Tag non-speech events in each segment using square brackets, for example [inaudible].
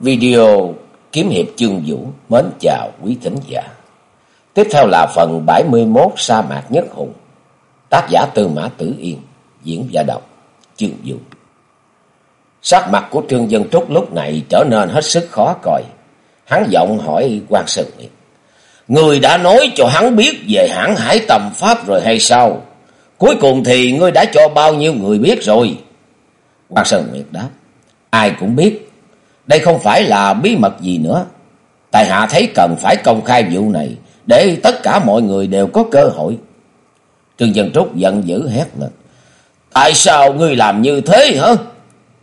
Video kiếm hiệp chương vũ mến chào quý thính giả. Tiếp theo là phần 71 sa mạc nhất hùng. Tác giả Tư Mã Tử Yên, diễn giả đọc chương vũ. Sắc mặt của Trương Dân Trúc lúc này trở nên hết sức khó coi. Hắn giọng hỏi quan Sơn Nguyệt. Người đã nói cho hắn biết về hãng hải tầm pháp rồi hay sao? Cuối cùng thì ngươi đã cho bao nhiêu người biết rồi? Quan Sơn Nguyệt đáp. Ai cũng biết đây không phải là bí mật gì nữa. Tài hạ thấy cần phải công khai vụ này, để tất cả mọi người đều có cơ hội. Trương Dân Trúc giận dữ hét lên. Tại sao ngươi làm như thế hả?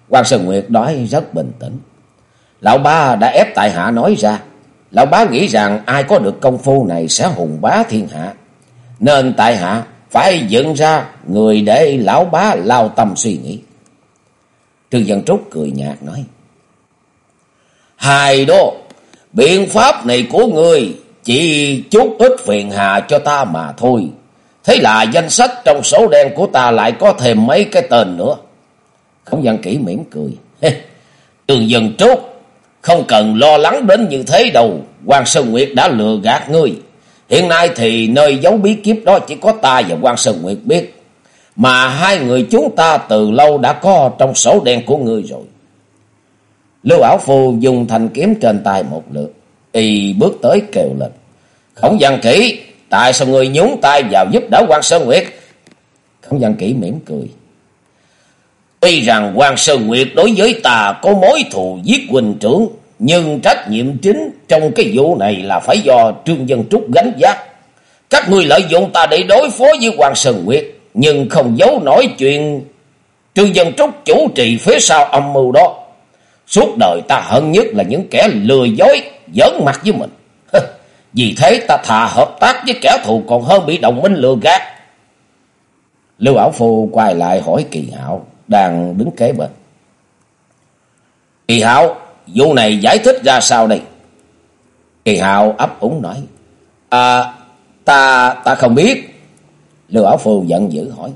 Quan Sơn Nguyệt nói rất bình tĩnh. Lão ba đã ép tại hạ nói ra. Lão bá nghĩ rằng ai có được công phu này sẽ hùng bá thiên hạ. Nên tại hạ phải dựng ra người để lão bá lao tâm suy nghĩ. Trương Dân Trúc cười nhạt nói. Hài đó, biện pháp này của người chỉ chút ít phiền hà cho ta mà thôi. Thế là danh sách trong số đen của ta lại có thêm mấy cái tên nữa. Không dân kỹ mỉm cười. Trường dần trốt, không cần lo lắng đến như thế đâu. Hoàng Sơn Nguyệt đã lừa gạt ngươi. Hiện nay thì nơi giấu bí kíp đó chỉ có ta và Hoàng Sơn Nguyệt biết. Mà hai người chúng ta từ lâu đã có trong sổ đen của ngươi rồi. Lưu Ảo Phu dùng thanh kiếm trên tay một lượt. Y bước tới kêu lên. Khổng văn kỹ, tại sao người nhúng tay vào giúp đỡ quan Sơn Nguyệt? Khổng văn kỹ mỉm cười. Tuy rằng quan Sơn Nguyệt đối với ta có mối thù giết huynh trưởng, nhưng trách nhiệm chính trong cái vụ này là phải do Trương Dân Trúc gánh giác. Các ngươi lợi dụng ta để đối phó với quan Sơn Nguyệt, nhưng không giấu nổi chuyện Trương Dân Trúc chủ trì phía sau âm mưu đó. Suốt đời ta hận nhất là những kẻ lừa dối, giỡn mặt với mình. Vì thế ta thà hợp tác với kẻ thù còn hơn bị đồng minh lừa gạt. Lưu Ảo Phu quay lại hỏi Kỳ Hạo, đang đứng kế bên. Kỳ Hạo, vụ này giải thích ra sao đây? Kỳ Hạo ấp úng nói. À, ta, ta không biết. Lưu Ảo Phu giận dữ hỏi.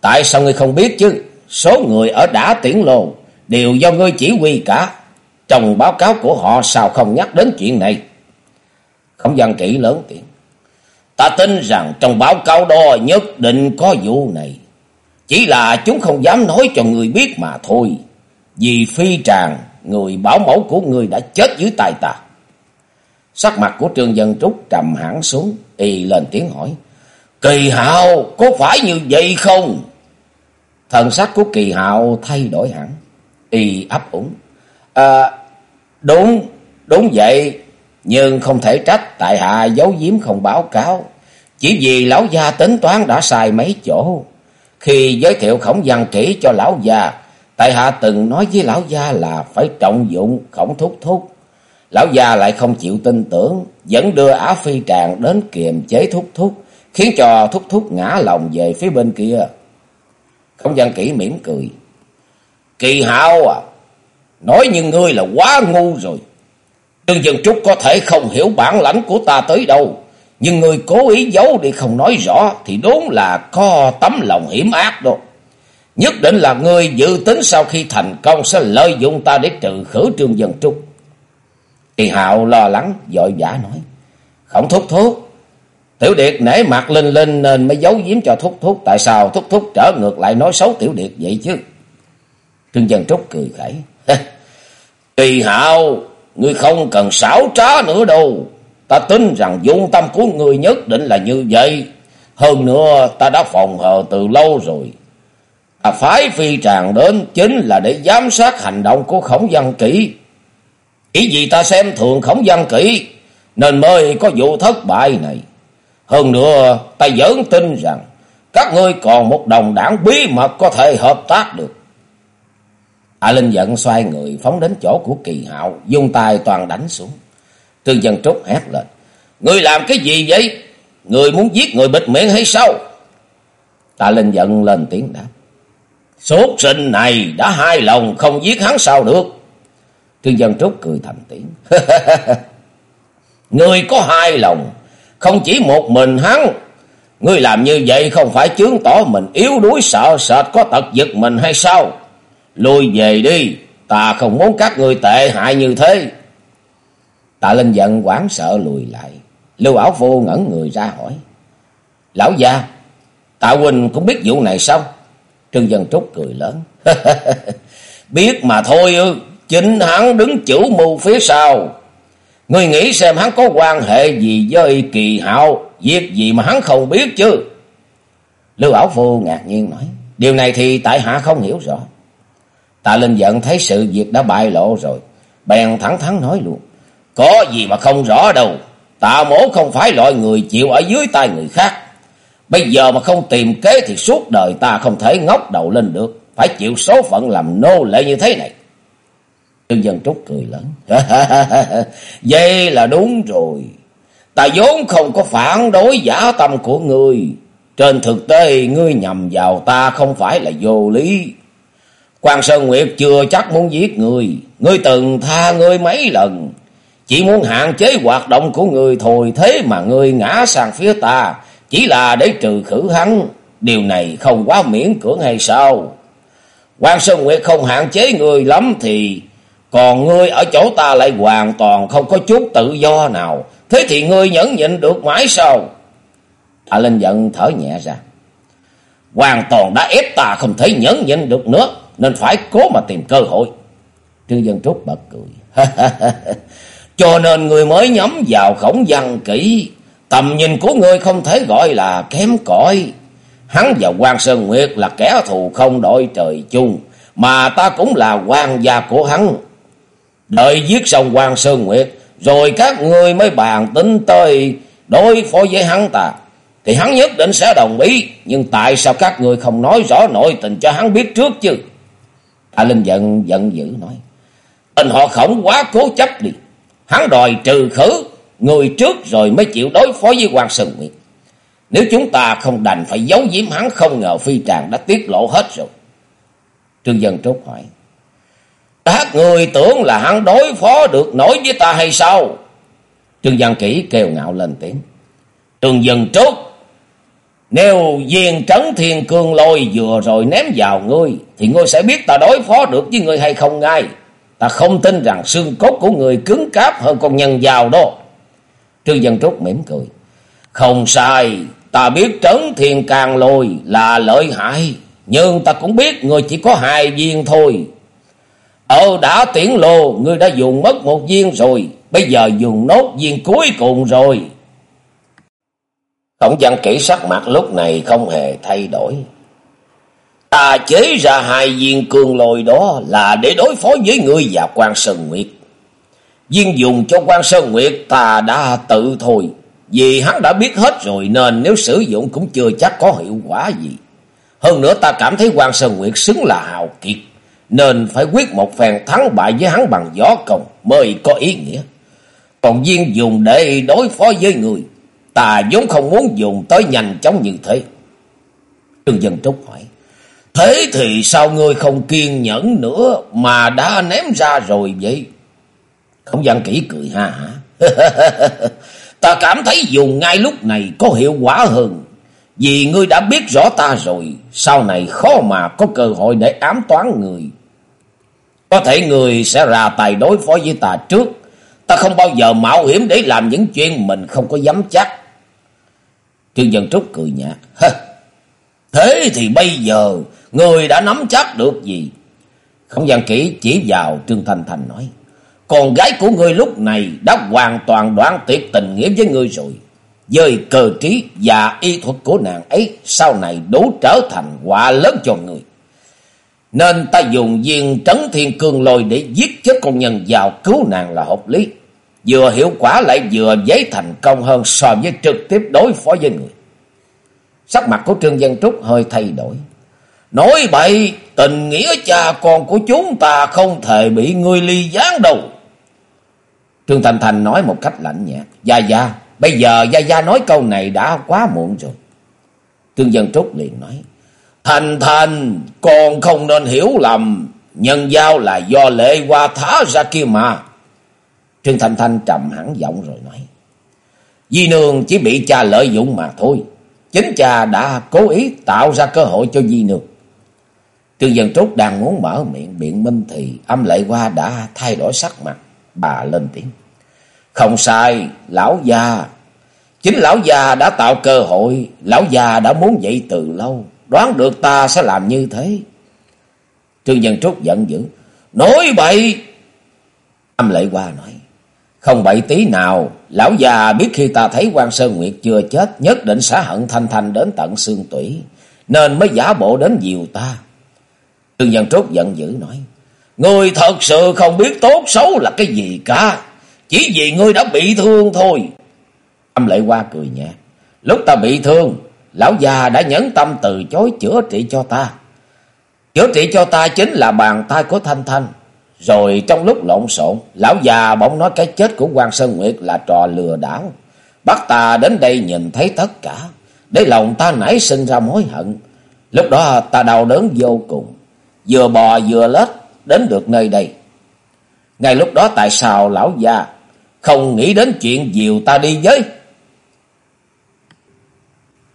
Tại sao ngươi không biết chứ? Số người ở đã tiễn lồn đều do ngươi chỉ huy cả. Trong báo cáo của họ sao không nhắc đến chuyện này? Không văn kỹ lớn tiếng. Ta tin rằng trong báo cáo đó nhất định có vụ này. Chỉ là chúng không dám nói cho người biết mà thôi. Vì phi tràng, người bảo mẫu của người đã chết dưới tay ta. Sắc mặt của Trương Dân Trúc trầm hẳn xuống, y lên tiếng hỏi. Kỳ hạo, có phải như vậy không? Thần sắc của kỳ hạo thay đổi hẳn y ấp úng. À, ờ, đúng, đúng vậy, nhưng không thể trách tại hạ giấu giếm không báo cáo. Chỉ vì lão gia tính toán đã sai mấy chỗ. Khi giới thiệu khổng văn kỹ cho lão gia, tại hạ từng nói với lão gia là phải trọng dụng khổng thúc thúc. Lão gia lại không chịu tin tưởng, vẫn đưa Á Phi Tràng đến kiềm chế thúc thúc, khiến cho thúc thúc ngã lòng về phía bên kia. Khổng văn kỹ mỉm cười. Kỳ hạo à, nói như ngươi là quá ngu rồi. Trương Dân Trúc có thể không hiểu bản lãnh của ta tới đâu. Nhưng ngươi cố ý giấu đi không nói rõ thì đúng là có tấm lòng hiểm ác đó. Nhất định là ngươi dự tính sau khi thành công sẽ lợi dụng ta để trừ khử Trương Dân Trúc. Kỳ hạo lo lắng, dội vã nói. Không thúc thúc. Tiểu Điệt nể mặt linh linh nên mới giấu giếm cho thúc thúc. Tại sao thúc thúc trở ngược lại nói xấu Tiểu Điệt vậy chứ? Trương Dân Trúc cười khẩy. Kỳ hạo, ngươi không cần xảo trá nữa đâu. Ta tin rằng dung tâm của ngươi nhất định là như vậy. Hơn nữa ta đã phòng hờ từ lâu rồi. Ta phái phi tràng đến chính là để giám sát hành động của khổng văn kỹ. Ý gì ta xem thường khổng văn kỹ nên mới có vụ thất bại này. Hơn nữa ta vẫn tin rằng các ngươi còn một đồng đảng bí mật có thể hợp tác được. Hạ Linh giận xoay người phóng đến chỗ của kỳ hạo, dùng tay toàn đánh xuống. Trương Dân Trúc hét lên. Người làm cái gì vậy? Người muốn giết người bịt miệng hay sao? Tạ Linh giận lên tiếng đáp. Sốt sinh này đã hai lòng không giết hắn sao được. Trương Dân Trúc cười thành tiếng. [laughs] Người có hai lòng, không chỉ một mình hắn. Ngươi làm như vậy không phải chứng tỏ mình yếu đuối sợ sệt có tật giật mình hay sao? Lùi về đi, Ta không muốn các người tệ hại như thế. Tạ Linh giận quảng sợ lùi lại. Lưu Ảo Phu ngẩn người ra hỏi. Lão già, Tạ Huỳnh cũng biết vụ này sao? Trương Dân Trúc cười lớn. [laughs] biết mà thôi ư. Chính hắn đứng chủ mưu phía sau. Ngươi nghĩ xem hắn có quan hệ gì với kỳ hạo. Việc gì mà hắn không biết chứ. Lưu Ảo Phu ngạc nhiên nói. Điều này thì tại hạ không hiểu rõ. Tạ Linh giận thấy sự việc đã bại lộ rồi. Bèn thẳng thắn nói luôn. Có gì mà không rõ đâu. Tạ mổ không phải loại người chịu ở dưới tay người khác. Bây giờ mà không tìm kế thì suốt đời ta không thể ngóc đầu lên được. Phải chịu số phận làm nô lệ như thế này. Trương Dân Trúc cười lớn. [laughs] Vậy là đúng rồi. Ta vốn không có phản đối giả tâm của ngươi. Trên thực tế, ngươi nhầm vào ta không phải là vô lý. Quan Sơn Nguyệt chưa chắc muốn giết người, Ngươi từng tha ngươi mấy lần. Chỉ muốn hạn chế hoạt động của ngươi thôi. Thế mà ngươi ngã sang phía ta. Chỉ là để trừ khử hắn. Điều này không quá miễn cưỡng hay sao? Quan Sơn Nguyệt không hạn chế ngươi lắm thì... Còn ngươi ở chỗ ta lại hoàn toàn không có chút tự do nào. Thế thì ngươi nhẫn nhịn được mãi sao? Tạ Linh giận thở nhẹ ra. Hoàn toàn đã ép ta không thể nhẫn nhịn được nữa. Nên phải cố mà tìm cơ hội. Trương Dân Trúc bật cười. [laughs] Cho nên người mới nhắm vào khổng văn kỹ. Tầm nhìn của người không thể gọi là kém cỏi. Hắn và Quan Sơn Nguyệt là kẻ thù không đội trời chung. Mà ta cũng là quan gia của hắn. Đợi giết xong Quan Sơn Nguyệt. Rồi các ngươi mới bàn tính tới đối phó với hắn ta. Thì hắn nhất định sẽ đồng ý. Nhưng tại sao các người không nói rõ nội tình cho hắn biết trước chứ? Tạ Linh giận giận dữ nói. “anh họ khổng quá cố chấp đi. Hắn đòi trừ khử, người trước rồi mới chịu đối phó với quan Sơn Nguyệt. Nếu chúng ta không đành phải giấu giếm hắn, không ngờ phi tràng đã tiết lộ hết rồi. Trương Dân trốt hỏi. Các người tưởng là hắn đối phó được nổi với ta hay sao? Trương Văn Kỷ kêu ngạo lên tiếng. Trương Dân trốt nếu viên trấn thiên cương lôi vừa rồi ném vào ngươi, thì ngươi sẽ biết ta đối phó được với ngươi hay không ngay. Ta không tin rằng xương cốt của người cứng cáp hơn con nhân giàu đó. Trương Dân Trúc mỉm cười. Không sai, ta biết trấn thiên càng lôi là lợi hại. Nhưng ta cũng biết ngươi chỉ có hai viên thôi. Ở đã tiễn lô, ngươi đã dùng mất một viên rồi. Bây giờ dùng nốt viên cuối cùng rồi. Tổng văn kỹ sắc mặt lúc này không hề thay đổi. Ta chế ra hai viên cương lôi đó là để đối phó với ngươi và quan Sơn Nguyệt. Viên dùng cho quan Sơn Nguyệt ta đã tự thôi. Vì hắn đã biết hết rồi nên nếu sử dụng cũng chưa chắc có hiệu quả gì. Hơn nữa ta cảm thấy quan Sơn Nguyệt xứng là hào kiệt. Nên phải quyết một phen thắng bại với hắn bằng gió công mới có ý nghĩa. Còn viên dùng để đối phó với người Ta vốn không muốn dùng tới nhanh chóng như thế. Trương Dân Trúc hỏi. Thế thì sao ngươi không kiên nhẫn nữa mà đã ném ra rồi vậy? Không gian kỹ cười ha hả. [laughs] ta cảm thấy dùng ngay lúc này có hiệu quả hơn. Vì ngươi đã biết rõ ta rồi, sau này khó mà có cơ hội để ám toán người. Có thể người sẽ ra tài đối phó với ta trước. Ta không bao giờ mạo hiểm để làm những chuyện mình không có dám chắc. Trương Dân Trúc cười nhạt. Thế thì bây giờ người đã nắm chắc được gì? Không gian kỹ chỉ vào Trương Thanh Thành nói. Con gái của ngươi lúc này đã hoàn toàn đoạn tuyệt tình nghĩa với ngươi rồi. dời cơ trí và y thuật của nàng ấy, sau này đủ trở thành quả lớn cho người. Nên ta dùng viên trấn thiên cương lôi để giết chết con nhân vào cứu nàng là hợp lý vừa hiệu quả lại vừa dễ thành công hơn so với trực tiếp đối phó với người. Sắc mặt của Trương Dân Trúc hơi thay đổi. Nói bậy, tình nghĩa cha con của chúng ta không thể bị ngươi ly gián đâu. Trương Thành Thành nói một cách lạnh nhạt. Gia Gia, bây giờ Gia Gia nói câu này đã quá muộn rồi. Trương Dân Trúc liền nói. Thành Thành, con không nên hiểu lầm. Nhân giao là do lệ qua thả ra kia mà. Trương Thanh Thanh trầm hẳn giọng rồi nói. Di Nương chỉ bị cha lợi dụng mà thôi. Chính cha đã cố ý tạo ra cơ hội cho Di Nương. Trương Dân Trúc đang muốn mở miệng biện minh thì âm lệ qua đã thay đổi sắc mặt. Bà lên tiếng. Không sai, lão già. Chính lão già đã tạo cơ hội, lão già đã muốn vậy từ lâu. Đoán được ta sẽ làm như thế. Trương Dân Trúc giận dữ. Nói bậy! Âm lệ qua nói. Không bậy tí nào, lão già biết khi ta thấy quan Sơn Nguyệt chưa chết, nhất định sẽ hận thanh thanh đến tận xương tủy, nên mới giả bộ đến dìu ta. Trương Văn Trúc giận dữ nói, Ngươi thật sự không biết tốt xấu là cái gì cả, chỉ vì ngươi đã bị thương thôi. Âm lệ qua cười nhẹ, lúc ta bị thương, lão già đã nhẫn tâm từ chối chữa trị cho ta. Chữa trị cho ta chính là bàn tay của Thanh Thanh. Rồi trong lúc lộn xộn, lão già bỗng nói cái chết của quan Sơn Nguyệt là trò lừa đảo. Bắt ta đến đây nhìn thấy tất cả, để lòng ta nảy sinh ra mối hận. Lúc đó ta đau đớn vô cùng, vừa bò vừa lết đến được nơi đây. Ngay lúc đó tại sao lão già không nghĩ đến chuyện dìu ta đi với?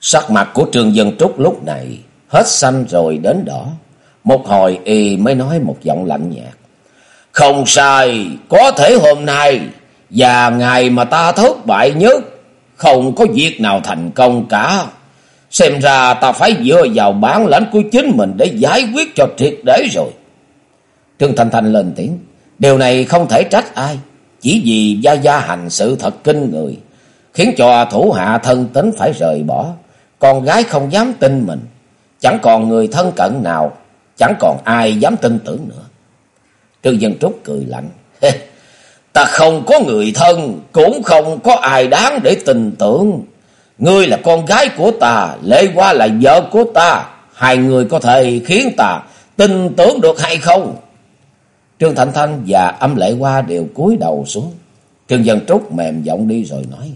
Sắc mặt của Trường Dân Trúc lúc này hết xanh rồi đến đỏ. Một hồi y mới nói một giọng lạnh nhạt. Không sai, có thể hôm nay và ngày mà ta thất bại nhất, không có việc nào thành công cả. Xem ra ta phải dựa vào bản lãnh của chính mình để giải quyết cho triệt để rồi. Trương thành thành lên tiếng, điều này không thể trách ai, chỉ vì Gia Gia hành sự thật kinh người, khiến cho thủ hạ thân tính phải rời bỏ, con gái không dám tin mình, chẳng còn người thân cận nào, chẳng còn ai dám tin tưởng nữa. Trương Dân Trúc cười lạnh. Ta không có người thân, cũng không có ai đáng để tin tưởng. Ngươi là con gái của ta, lễ Hoa là vợ của ta. Hai người có thể khiến ta tin tưởng được hay không? Trương Thành Thanh và âm Lệ Hoa đều cúi đầu xuống. Trương Dân Trúc mềm giọng đi rồi nói.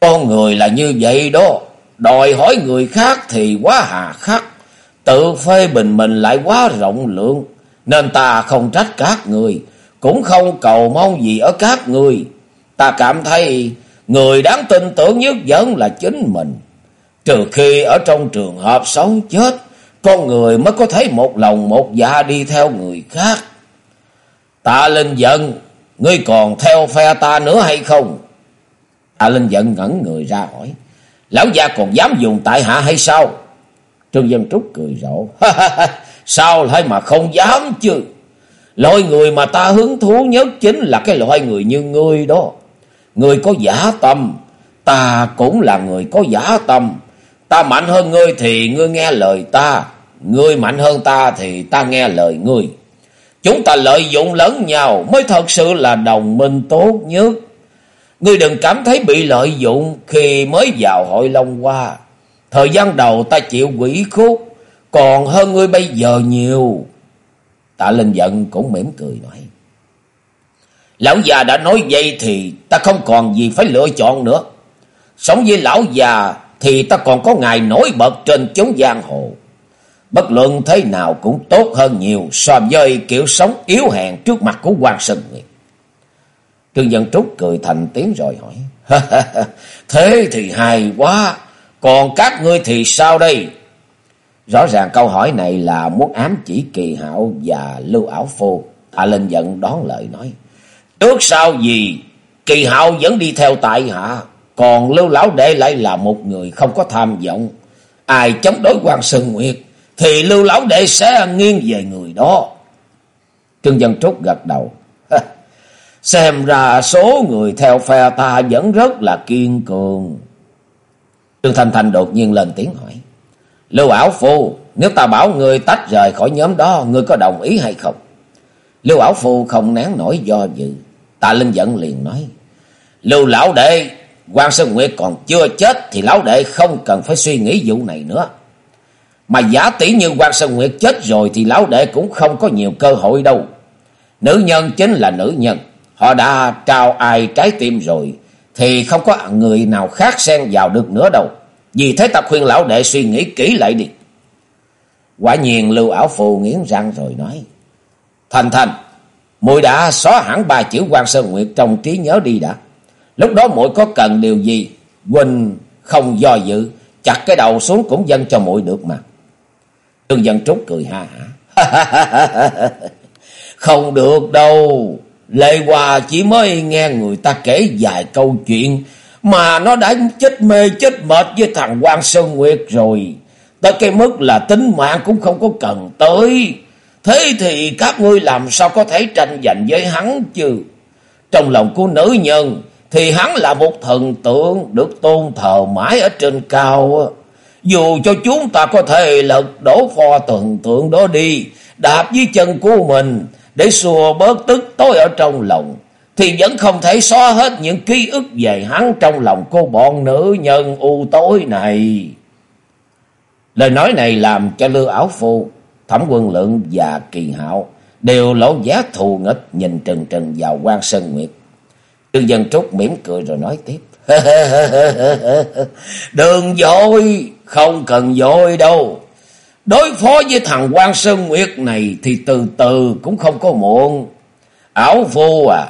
Con người là như vậy đó. Đòi hỏi người khác thì quá hà khắc. Tự phê bình mình lại quá rộng lượng. Nên ta không trách các người, cũng không cầu mong gì ở các người. Ta cảm thấy người đáng tin tưởng nhất vẫn là chính mình. Trừ khi ở trong trường hợp sống chết, con người mới có thể một lòng một dạ đi theo người khác. Ta Linh giận, ngươi còn theo phe ta nữa hay không? Ta Linh giận ngẩn người ra hỏi, lão gia còn dám dùng tại hạ hay sao? Trương Dân Trúc cười rộ, [laughs] Sao lại mà không dám chứ? Loại người mà ta hứng thú nhất chính là cái loại người như ngươi đó. Người có giả tâm, ta cũng là người có giả tâm. Ta mạnh hơn ngươi thì ngươi nghe lời ta, ngươi mạnh hơn ta thì ta nghe lời ngươi. Chúng ta lợi dụng lẫn nhau mới thật sự là đồng minh tốt nhất. Ngươi đừng cảm thấy bị lợi dụng khi mới vào hội Long Hoa. Thời gian đầu ta chịu quỷ khúc, còn hơn ngươi bây giờ nhiều. Tạ Linh giận cũng mỉm cười nói. Lão già đã nói vậy thì ta không còn gì phải lựa chọn nữa. Sống với lão già thì ta còn có ngày nổi bật trên chốn giang hồ. Bất luận thế nào cũng tốt hơn nhiều so với kiểu sống yếu hèn trước mặt của quan Sơn Nguyệt. Trương Dân Trúc cười thành tiếng rồi hỏi. [laughs] Thế thì hay quá, còn các ngươi thì sao đây? Rõ ràng câu hỏi này là muốn ám chỉ kỳ hạo và lưu ảo phô. Tạ Linh giận đón lời nói. Trước sau gì, kỳ hạo vẫn đi theo tại hạ. Còn lưu lão đệ lại là một người không có tham vọng. Ai chống đối quan Sơn Nguyệt, thì lưu lão đệ sẽ nghiêng về người đó. Trương Dân Trúc gật đầu. [laughs] Xem ra số người theo phe ta vẫn rất là kiên cường. Trương Thanh Thanh đột nhiên lên tiếng hỏi. Lưu Ảo Phu, nếu ta bảo người tách rời khỏi nhóm đó, người có đồng ý hay không? Lưu Ảo Phu không nén nổi do dự. Tạ Linh giận liền nói. Lưu Lão Đệ, quan Sơn Nguyệt còn chưa chết thì Lão Đệ không cần phải suy nghĩ vụ này nữa. Mà giả tỷ như quan Sơn Nguyệt chết rồi thì Lão Đệ cũng không có nhiều cơ hội đâu. Nữ nhân chính là nữ nhân. Họ đã trao ai trái tim rồi thì không có người nào khác xen vào được nữa đâu. Vì thế ta khuyên lão đệ suy nghĩ kỹ lại đi. Quả nhiên lưu ảo phù nghiến răng rồi nói. Thành thành, muội đã xóa hẳn ba chữ quan Sơn Nguyệt trong trí nhớ đi đã. Lúc đó muội có cần điều gì, Quỳnh không do dự, chặt cái đầu xuống cũng dân cho muội được mà. Trương Dân Trúc cười ha hả. [laughs] Không được đâu. Lệ Hòa chỉ mới nghe người ta kể vài câu chuyện mà nó đã chết mê chết mệt với thằng quan Sơn Nguyệt rồi. Tới cái mức là tính mạng cũng không có cần tới. Thế thì các ngươi làm sao có thể tranh giành với hắn chứ? Trong lòng của nữ nhân thì hắn là một thần tượng được tôn thờ mãi ở trên cao. Dù cho chúng ta có thể lật đổ pho thần tượng đó đi, đạp dưới chân của mình để xua bớt tức tối ở trong lòng, thì vẫn không thể xóa hết những ký ức về hắn trong lòng cô bọn nữ nhân u tối này. Lời nói này làm cho Lưu Áo Phu, Thẩm Quân Lượng và Kỳ Hạo đều lỗ giá thù nghịch nhìn trừng trừng vào quan Sơn Nguyệt. Trương Dân Trúc mỉm cười rồi nói tiếp. [laughs] Đừng dội, không cần dội đâu. Đối phó với thằng quan Sơn Nguyệt này thì từ từ cũng không có muộn. Ảo phu à,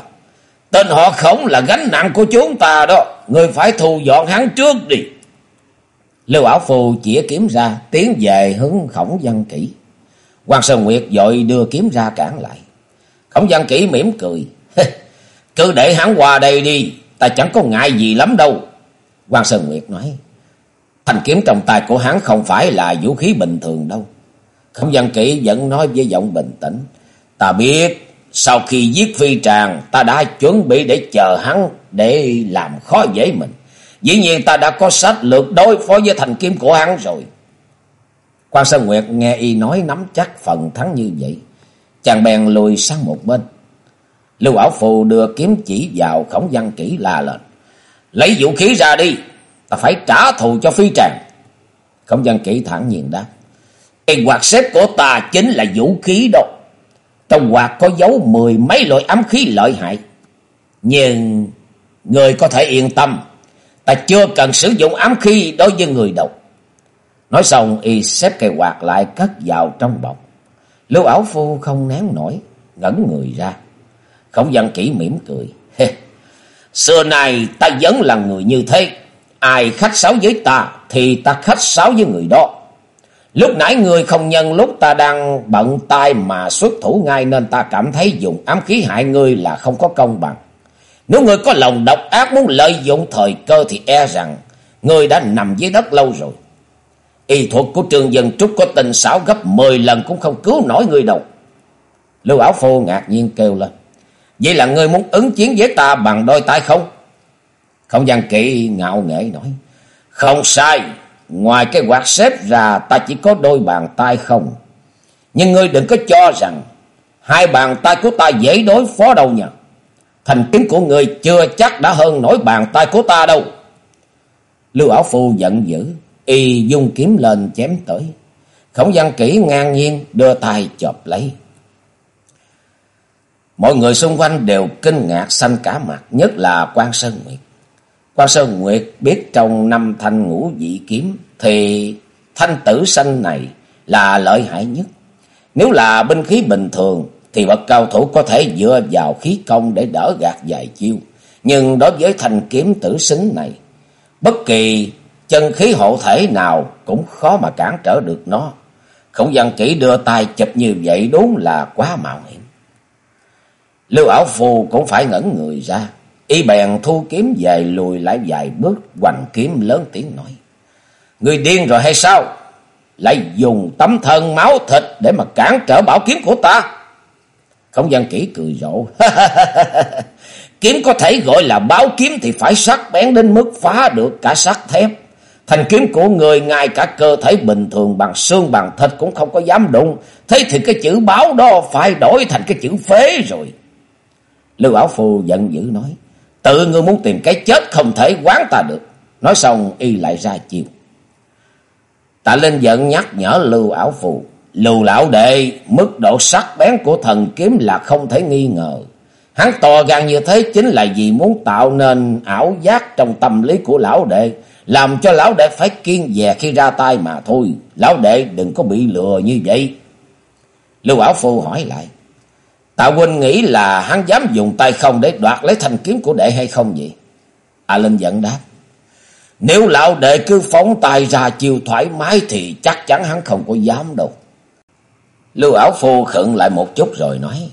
tên họ khổng là gánh nặng của chúng ta đó. Người phải thu dọn hắn trước đi. Lưu ảo phù chỉ kiếm ra, tiến về hướng khổng văn kỹ. quan Sơn Nguyệt dội đưa kiếm ra cản lại. Khổng văn kỹ mỉm cười. Cứ để hắn qua đây đi, ta chẳng có ngại gì lắm đâu. quan Sơn Nguyệt nói. Thanh kiếm trong tay của hắn không phải là vũ khí bình thường đâu. Khổng văn kỹ vẫn nói với giọng bình tĩnh. Ta biết, sau khi giết phi tràng, ta đã chuẩn bị để chờ hắn để làm khó dễ mình. Dĩ nhiên ta đã có sách lược đối phó với thành kiếm của hắn rồi. Quan Sơn Nguyệt nghe y nói nắm chắc phần thắng như vậy. Chàng bèn lùi sang một bên. Lưu Ảo Phù đưa kiếm chỉ vào khổng văn kỹ la lên. Lấy vũ khí ra đi, ta phải trả thù cho phi tràng. Khổng văn kỹ thẳng nhiên đáp. Cái quạt xếp của ta chính là vũ khí đó. Trong quạt có dấu mười mấy loại ám khí lợi hại. Nhưng người có thể yên tâm Ta chưa cần sử dụng ám khí đối với người độc. Nói xong y xếp cây quạt lại cất vào trong bọc. Lưu ảo phu không nén nổi, ngẩn người ra. Khổng văn kỹ mỉm cười. Xưa nay ta vẫn là người như thế. Ai khách sáo với ta thì ta khách sáo với người đó. Lúc nãy người không nhân lúc ta đang bận tay mà xuất thủ ngay nên ta cảm thấy dùng ám khí hại ngươi là không có công bằng. Nếu người có lòng độc ác muốn lợi dụng thời cơ thì e rằng người đã nằm dưới đất lâu rồi. Y thuật của trường dân trúc có tình xảo gấp 10 lần cũng không cứu nổi người đâu. Lưu Áo Phô ngạc nhiên kêu lên. Vậy là người muốn ứng chiến với ta bằng đôi tay không? Không gian kỵ ngạo nghễ nói. Không sai. Ngoài cái quạt xếp ra ta chỉ có đôi bàn tay không. Nhưng ngươi đừng có cho rằng hai bàn tay của ta dễ đối phó đâu nhỉ. Thành kiếm của người chưa chắc đã hơn nổi bàn tay của ta đâu. Lưu Ảo Phu giận dữ, y dung kiếm lên chém tới. Khổng văn kỹ ngang nhiên đưa tay chộp lấy. Mọi người xung quanh đều kinh ngạc xanh cả mặt, nhất là quan Sơn Nguyệt. Quan Sơn Nguyệt biết trong năm thanh ngũ dị kiếm thì thanh tử xanh này là lợi hại nhất. Nếu là binh khí bình thường thì bậc cao thủ có thể dựa vào khí công để đỡ gạt vài chiêu. Nhưng đối với thanh kiếm tử xính này, bất kỳ chân khí hộ thể nào cũng khó mà cản trở được nó. Khổng văn kỹ đưa tay chụp như vậy đúng là quá mạo hiểm. Lưu ảo phù cũng phải ngẩn người ra. Y bèn thu kiếm về lùi lại vài bước, hoành kiếm lớn tiếng nói. Người điên rồi hay sao? Lại dùng tấm thân máu thịt để mà cản trở bảo kiếm của ta. Không gian kỹ cười rộ. [laughs] kiếm có thể gọi là báo kiếm thì phải sắc bén đến mức phá được cả sắt thép. Thành kiếm của người ngay cả cơ thể bình thường bằng xương bằng thịt cũng không có dám đụng. Thế thì cái chữ báo đó phải đổi thành cái chữ phế rồi. Lưu bảo Phù giận dữ nói. Tự ngươi muốn tìm cái chết không thể quán ta được. Nói xong y lại ra chiều. Tạ Linh giận nhắc nhở Lưu Ảo Phù. Lưu lão đệ, mức độ sắc bén của thần kiếm là không thể nghi ngờ. Hắn to gan như thế chính là vì muốn tạo nên ảo giác trong tâm lý của lão đệ, làm cho lão đệ phải kiên dè khi ra tay mà thôi. Lão đệ đừng có bị lừa như vậy. Lưu ảo Phu hỏi lại. Tạ huynh nghĩ là hắn dám dùng tay không để đoạt lấy thanh kiếm của đệ hay không vậy? A Linh giận đáp. Nếu lão đệ cứ phóng tay ra chiêu thoải mái thì chắc chắn hắn không có dám đâu. Lưu ảo phu khựng lại một chút rồi nói.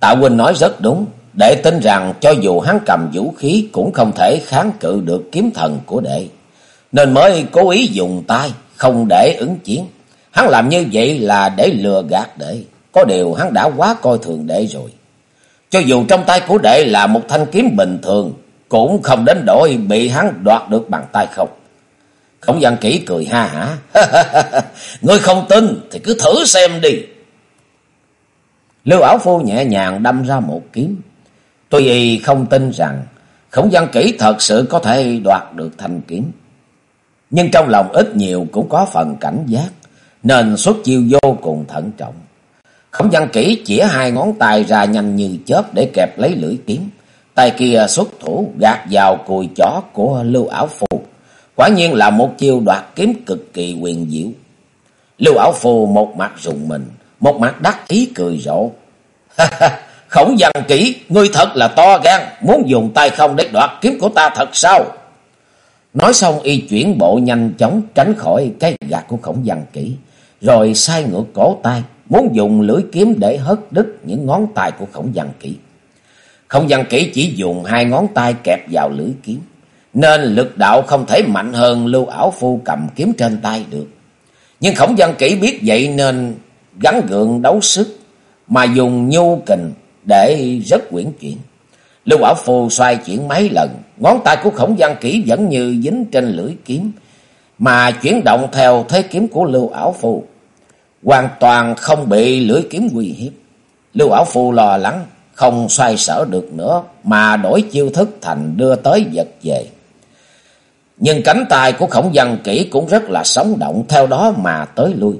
Tạ huynh nói rất đúng. Đệ tin rằng cho dù hắn cầm vũ khí cũng không thể kháng cự được kiếm thần của đệ. Nên mới cố ý dùng tay, không để ứng chiến. Hắn làm như vậy là để lừa gạt đệ. Có điều hắn đã quá coi thường đệ rồi. Cho dù trong tay của đệ là một thanh kiếm bình thường, cũng không đến đổi bị hắn đoạt được bằng tay không. Khổng văn kỹ cười ha hả. [laughs] Ngươi không tin thì cứ thử xem đi. Lưu ảo phu nhẹ nhàng đâm ra một kiếm. Tuy y không tin rằng khổng văn kỹ thật sự có thể đoạt được thanh kiếm. Nhưng trong lòng ít nhiều cũng có phần cảnh giác, nên xuất chiêu vô cùng thận trọng. Khổng văn kỹ chỉ hai ngón tay ra nhanh như chớp để kẹp lấy lưỡi kiếm. Tay kia xuất thủ gạt vào cùi chó của Lưu Ảo Phù. Quả nhiên là một chiêu đoạt kiếm cực kỳ quyền diệu. Lưu Ảo Phù một mặt rùng mình, một mặt đắc ý cười rộ. Khổng văn kỹ, ngươi thật là to gan, muốn dùng tay không để đoạt kiếm của ta thật sao? Nói xong y chuyển bộ nhanh chóng tránh khỏi cái gạt của khổng văn kỹ, rồi sai ngược cổ tay, muốn dùng lưỡi kiếm để hất đứt những ngón tay của khổng văn kỹ. Khổng văn kỹ chỉ dùng hai ngón tay kẹp vào lưỡi kiếm, nên lực đạo không thể mạnh hơn lưu ảo phu cầm kiếm trên tay được. Nhưng khổng văn kỹ biết vậy nên gắn gượng đấu sức, mà dùng nhu kình để rất quyển chuyển. Lưu ảo Phù xoay chuyển mấy lần, ngón tay của khổng văn kỹ vẫn như dính trên lưỡi kiếm, mà chuyển động theo thế kiếm của Lưu Ảo Phù. Hoàn toàn không bị lưỡi kiếm uy hiếp. Lưu Ảo Phù lo lắng, không xoay sở được nữa, mà đổi chiêu thức thành đưa tới giật về. Nhưng cánh tay của khổng văn kỹ cũng rất là sống động, theo đó mà tới lui.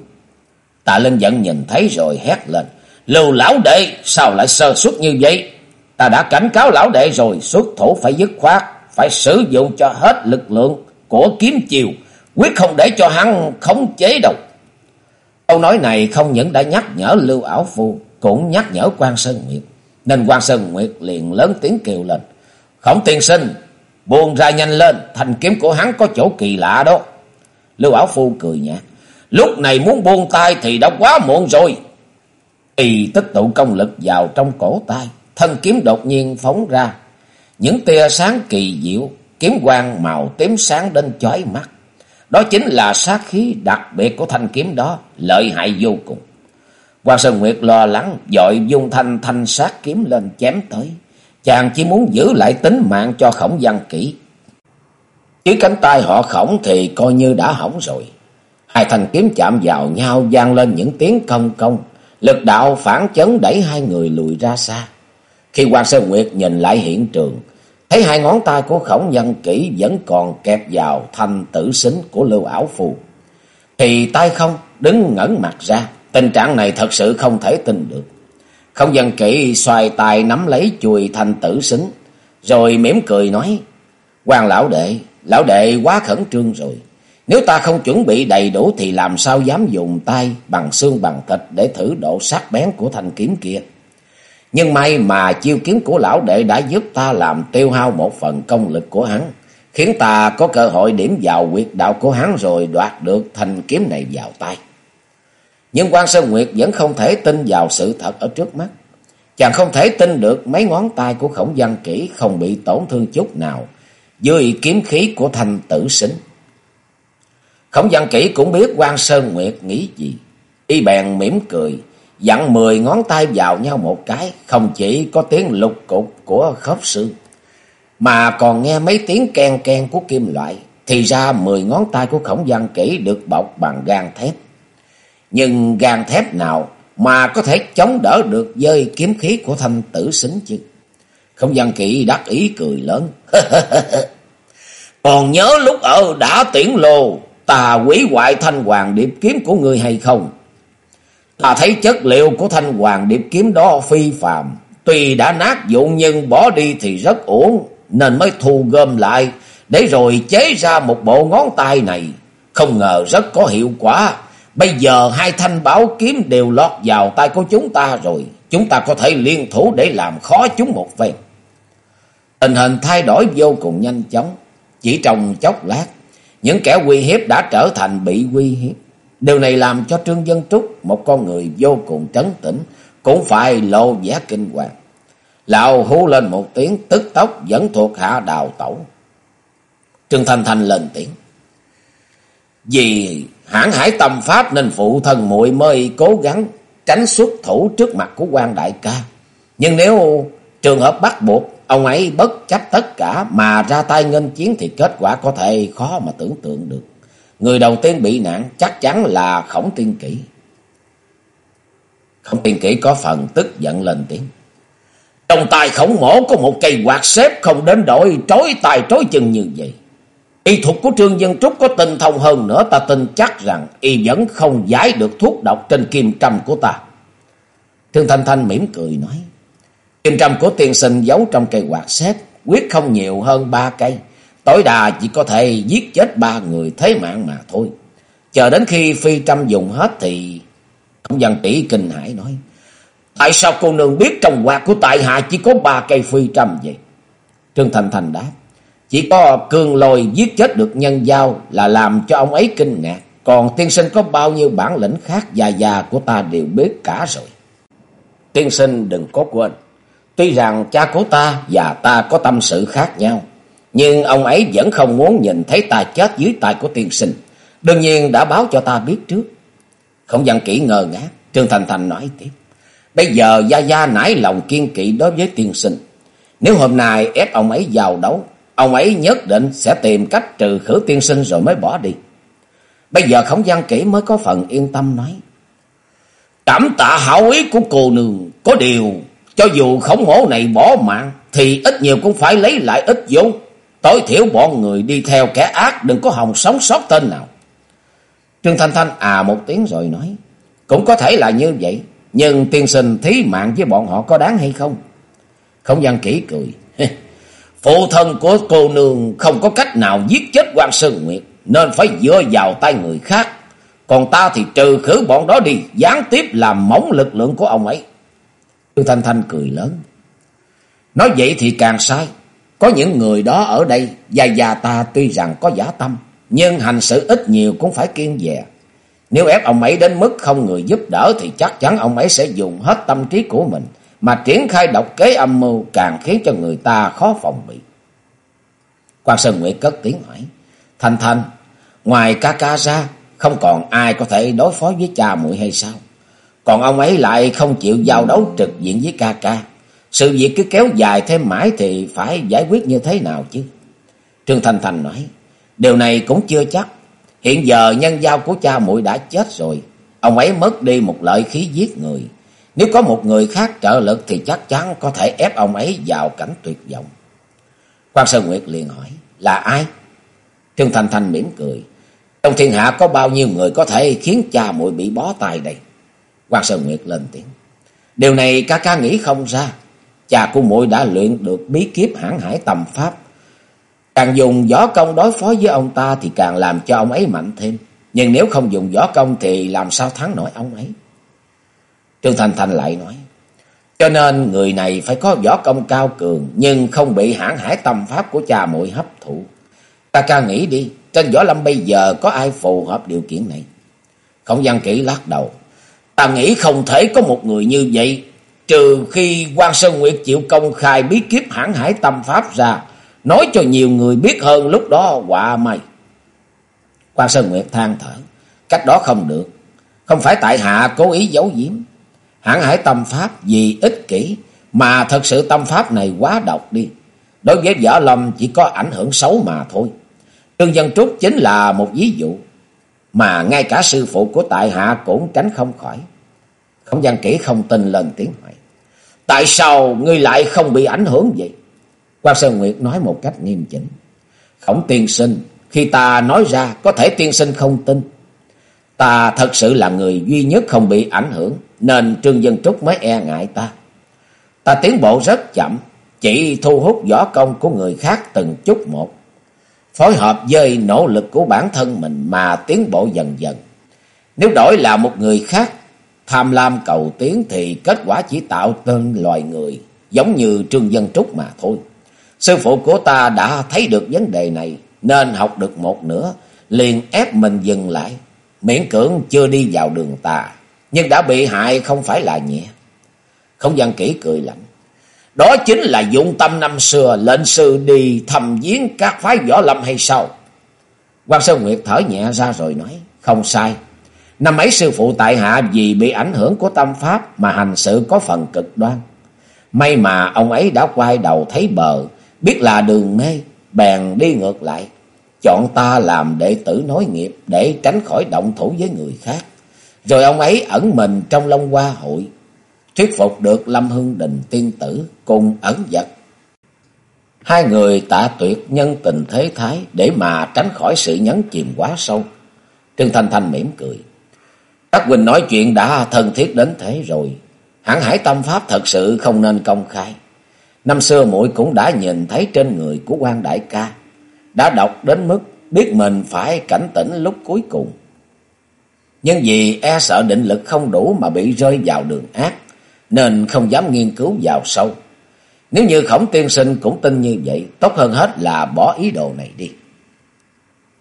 Tạ Linh giận nhìn thấy rồi hét lên. Lưu lão đệ sao lại sơ suất như vậy? Ta đã cảnh cáo lão đệ rồi, xuất thủ phải dứt khoát, phải sử dụng cho hết lực lượng của kiếm chiều, quyết không để cho hắn khống chế đâu. Câu nói này không những đã nhắc nhở Lưu Ảo Phu, cũng nhắc nhở quan Sơn Nguyệt. Nên quan Sơn Nguyệt liền lớn tiếng kêu lên. Khổng tiên sinh, buông ra nhanh lên, thành kiếm của hắn có chỗ kỳ lạ đó. Lưu Ảo Phu cười nhạt. Lúc này muốn buông tay thì đã quá muộn rồi. Y tích tụ công lực vào trong cổ tay, thân kiếm đột nhiên phóng ra. Những tia sáng kỳ diệu, kiếm quang màu tím sáng đến chói mắt. Đó chính là sát khí đặc biệt của thanh kiếm đó, lợi hại vô cùng. Hoàng Sơn Nguyệt lo lắng, dội dung thanh thanh sát kiếm lên chém tới. Chàng chỉ muốn giữ lại tính mạng cho khổng văn kỹ. Chứ cánh tay họ khổng thì coi như đã hỏng rồi. Hai thanh kiếm chạm vào nhau vang lên những tiếng công công. Lực đạo phản chấn đẩy hai người lùi ra xa. Khi Hoàng Sơn Nguyệt nhìn lại hiện trường, thấy hai ngón tay của khổng nhân kỹ vẫn còn kẹp vào thanh tử xính của lưu ảo phù. Thì tay không đứng ngẩn mặt ra, tình trạng này thật sự không thể tin được. khổng dân kỹ xoay tay nắm lấy chùi thanh tử xính, rồi mỉm cười nói, quan lão đệ, lão đệ quá khẩn trương rồi. Nếu ta không chuẩn bị đầy đủ thì làm sao dám dùng tay bằng xương bằng thịt để thử độ sắc bén của thanh kiếm kia. Nhưng may mà chiêu kiếm của lão đệ đã giúp ta làm tiêu hao một phần công lực của hắn, khiến ta có cơ hội điểm vào quyệt đạo của hắn rồi đoạt được thanh kiếm này vào tay. Nhưng quan Sơn Nguyệt vẫn không thể tin vào sự thật ở trước mắt. Chàng không thể tin được mấy ngón tay của khổng văn kỹ không bị tổn thương chút nào dưới kiếm khí của thanh tử sinh Khổng văn kỹ cũng biết quan Sơn Nguyệt nghĩ gì. Y bèn mỉm cười, dặn mười ngón tay vào nhau một cái, không chỉ có tiếng lục cục của khớp xương, mà còn nghe mấy tiếng ken ken của kim loại, thì ra mười ngón tay của khổng văn kỹ được bọc bằng gan thép. Nhưng gan thép nào mà có thể chống đỡ được dơi kiếm khí của thanh tử xính chứ? Khổng văn kỹ đắc ý cười lớn. [laughs] Còn nhớ lúc ở đã tiễn lô, ta quỷ hoại thanh hoàng điệp kiếm của người hay không? Ta thấy chất liệu của thanh hoàng điệp kiếm đó phi phàm, tuy đã nát dụng nhưng bỏ đi thì rất uổng, nên mới thu gom lại, để rồi chế ra một bộ ngón tay này. Không ngờ rất có hiệu quả. Bây giờ hai thanh bảo kiếm đều lọt vào tay của chúng ta rồi. Chúng ta có thể liên thủ để làm khó chúng một phen. Tình hình thay đổi vô cùng nhanh chóng. Chỉ trong chốc lát, những kẻ uy hiếp đã trở thành bị uy hiếp. Điều này làm cho Trương Dân Trúc, một con người vô cùng trấn tĩnh, cũng phải lộ vẻ kinh hoàng. Lão hú lên một tiếng tức tốc dẫn thuộc hạ đào tẩu. Trương Thanh Thanh lên tiếng. Vì hãng hải tâm pháp nên phụ thân muội mới cố gắng tránh xuất thủ trước mặt của quan đại ca. Nhưng nếu trường hợp bắt buộc, ông ấy bất chấp tất cả mà ra tay nghênh chiến thì kết quả có thể khó mà tưởng tượng được. Người đầu tiên bị nạn chắc chắn là khổng tiên kỷ. Khổng tiên kỷ có phần tức giận lên tiếng. Trong tay khổng mổ có một cây quạt xếp không đến đổi, trói tài trói chân như vậy. Y thuật của Trương Dân Trúc có tinh thông hơn nữa, ta tin chắc rằng y vẫn không giải được thuốc độc trên kim trầm của ta. Trương Thanh Thanh mỉm cười nói. Kim trầm của tiên sinh giấu trong cây quạt xếp, quyết không nhiều hơn ba cây. Tối đa chỉ có thể giết chết ba người thế mạng mà thôi. Chờ đến khi phi trăm dùng hết thì... Ông dân tỷ kinh hải nói. Tại sao cô nương biết trong quạt của tại hạ chỉ có ba cây phi trăm vậy? Trương Thành Thành đáp. Chỉ có cường lồi giết chết được nhân giao là làm cho ông ấy kinh ngạc. Còn tiên sinh có bao nhiêu bản lĩnh khác già già của ta đều biết cả rồi. Tiên sinh đừng có quên. Tuy rằng cha của ta và ta có tâm sự khác nhau. Nhưng ông ấy vẫn không muốn nhìn thấy ta chết dưới tay của tiên sinh. Đương nhiên đã báo cho ta biết trước. Không dặn kỹ ngờ ngác. Trương Thành Thành nói tiếp. Bây giờ Gia Gia nảy lòng kiên kỵ đối với tiên sinh. Nếu hôm nay ép ông ấy vào đấu, ông ấy nhất định sẽ tìm cách trừ khử tiên sinh rồi mới bỏ đi. Bây giờ không gian kỹ mới có phần yên tâm nói. Cảm tạ hảo ý của cô nương, có điều, cho dù khổng mổ này bỏ mạng, thì ít nhiều cũng phải lấy lại ít vốn. Tối thiểu bọn người đi theo kẻ ác, đừng có hòng sống sót tên nào. Trương Thanh Thanh à một tiếng rồi nói. Cũng có thể là như vậy. Nhưng tiên sinh thí mạng với bọn họ có đáng hay không? Không gian kỹ cười. [laughs] Phụ thân của cô nương không có cách nào giết chết quan Sơn Nguyệt. Nên phải dựa vào tay người khác. Còn ta thì trừ khử bọn đó đi. Gián tiếp làm mỏng lực lượng của ông ấy. Trương Thanh Thanh cười lớn. Nói vậy thì càng sai. Có những người đó ở đây. già già ta tuy rằng có giả tâm. Nhưng hành sự ít nhiều cũng phải kiên dè. Nếu ép ông ấy đến mức không người giúp đỡ thì chắc chắn ông ấy sẽ dùng hết tâm trí của mình mà triển khai độc kế âm mưu càng khiến cho người ta khó phòng bị. Quan Sơn Nguyệt cất tiếng hỏi, Thanh Thanh, ngoài ca ca ra không còn ai có thể đối phó với cha muội hay sao? Còn ông ấy lại không chịu giao đấu trực diện với ca ca. Sự việc cứ kéo dài thêm mãi thì phải giải quyết như thế nào chứ? Trương Thanh Thanh nói, điều này cũng chưa chắc. Hiện giờ nhân giao của cha muội đã chết rồi. Ông ấy mất đi một lợi khí giết người. Nếu có một người khác trợ lực thì chắc chắn có thể ép ông ấy vào cảnh tuyệt vọng. Quan Sơn Nguyệt liền hỏi, là ai? Trương Thanh Thanh mỉm cười. Trong thiên hạ có bao nhiêu người có thể khiến cha muội bị bó tay đây? Quan Sơn Nguyệt lên tiếng. Điều này ca ca nghĩ không ra. Cha của muội đã luyện được bí kiếp hãn hải tầm pháp. Càng dùng võ công đối phó với ông ta thì càng làm cho ông ấy mạnh thêm. Nhưng nếu không dùng võ công thì làm sao thắng nổi ông ấy? Trương Thành Thành lại nói. Cho nên người này phải có võ công cao cường nhưng không bị hãn hải tâm pháp của cha muội hấp thụ. Ta ca nghĩ đi, trên võ lâm bây giờ có ai phù hợp điều kiện này? Không gian kỹ lắc đầu. Ta nghĩ không thể có một người như vậy, trừ khi quan Sơn Nguyệt chịu công khai bí kiếp hãng hải tâm pháp ra, nói cho nhiều người biết hơn lúc đó quả mày. Quan Sơn Nguyệt than thở, cách đó không được, không phải tại hạ cố ý giấu giếm. Hãng hải tâm pháp vì ích kỷ mà thật sự tâm pháp này quá độc đi. Đối với võ lâm chỉ có ảnh hưởng xấu mà thôi. Trương Dân Trúc chính là một ví dụ mà ngay cả sư phụ của tại hạ cũng tránh không khỏi. Không gian kỹ không tin lần tiếng hỏi. Tại sao ngươi lại không bị ảnh hưởng vậy? Quan Sơn Nguyệt nói một cách nghiêm chỉnh. Khổng tiên sinh, khi ta nói ra có thể tiên sinh không tin. Ta thật sự là người duy nhất không bị ảnh hưởng, nên Trương Dân Trúc mới e ngại ta. Ta tiến bộ rất chậm, chỉ thu hút võ công của người khác từng chút một. Phối hợp với nỗ lực của bản thân mình mà tiến bộ dần dần. Nếu đổi là một người khác, tham lam cầu tiến thì kết quả chỉ tạo tên loài người, giống như Trương Dân Trúc mà thôi. Sư phụ của ta đã thấy được vấn đề này, nên học được một nửa, liền ép mình dừng lại. miễn cưỡng chưa đi vào đường tà, nhưng đã bị hại không phải là nhẹ. Không gian kỹ cười lạnh. Đó chính là dụng tâm năm xưa lệnh sư đi thầm giếng các phái võ lâm hay sao? Quan Sơn Nguyệt thở nhẹ ra rồi nói, không sai. Năm ấy sư phụ tại hạ vì bị ảnh hưởng của tâm pháp mà hành sự có phần cực đoan. May mà ông ấy đã quay đầu thấy bờ, biết là đường mê, bèn đi ngược lại. Chọn ta làm đệ tử nối nghiệp để tránh khỏi động thủ với người khác. Rồi ông ấy ẩn mình trong Long Hoa hội, thuyết phục được Lâm Hưng Đình tiên tử cùng ẩn vật. Hai người tạ tuyệt nhân tình thế thái để mà tránh khỏi sự nhấn chìm quá sâu. Trương Thanh Thanh mỉm cười. Các huynh nói chuyện đã thân thiết đến thế rồi. Hãng hải tâm pháp thật sự không nên công khai. Năm xưa muội cũng đã nhìn thấy trên người của quan đại ca. Đã đọc đến mức biết mình phải cảnh tỉnh lúc cuối cùng. Nhưng vì e sợ định lực không đủ mà bị rơi vào đường ác. Nên không dám nghiên cứu vào sâu. Nếu như khổng tiên sinh cũng tin như vậy. Tốt hơn hết là bỏ ý đồ này đi.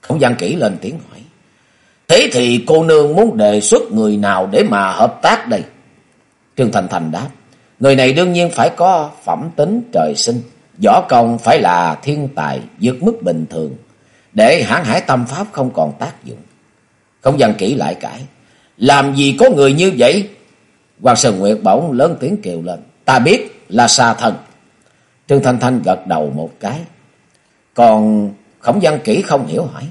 Khổng Gian kỹ lên tiếng hỏi. Thế thì cô nương muốn đề xuất người nào để mà hợp tác đây? Trương Thành Thành đáp. Người này đương nhiên phải có phẩm tính trời sinh. Võ công phải là thiên tài, vượt mức bình thường. Để hãng hải tâm pháp không còn tác dụng. Không gian kỹ lại cãi. Làm gì có người như vậy? Hoàng Sơn Nguyệt bỗng lớn tiếng kêu lên. Ta biết là xa thần. Trương Thanh Thanh gật đầu một cái. Còn khổng văn kỹ không hiểu hỏi.